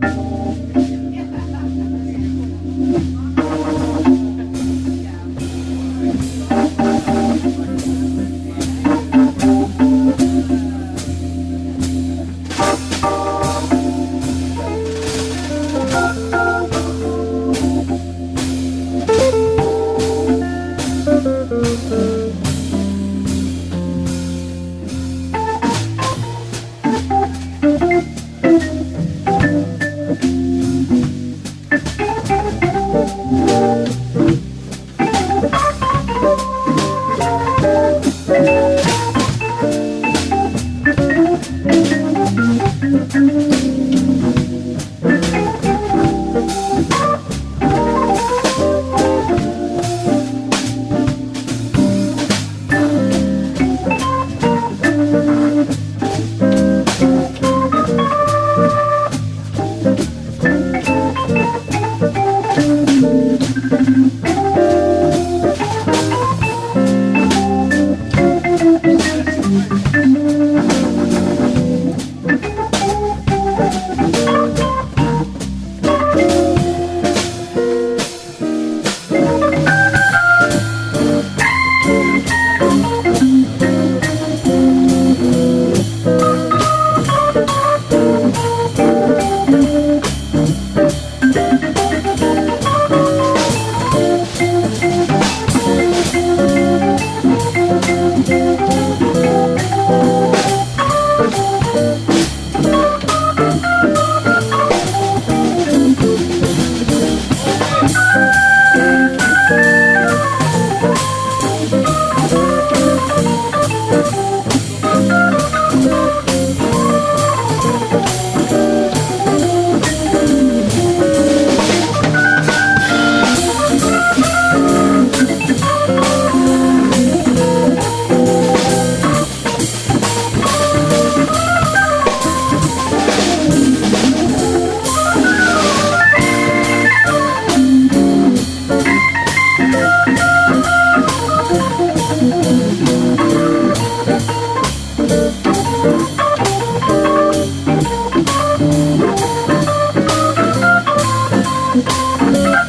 Thank Música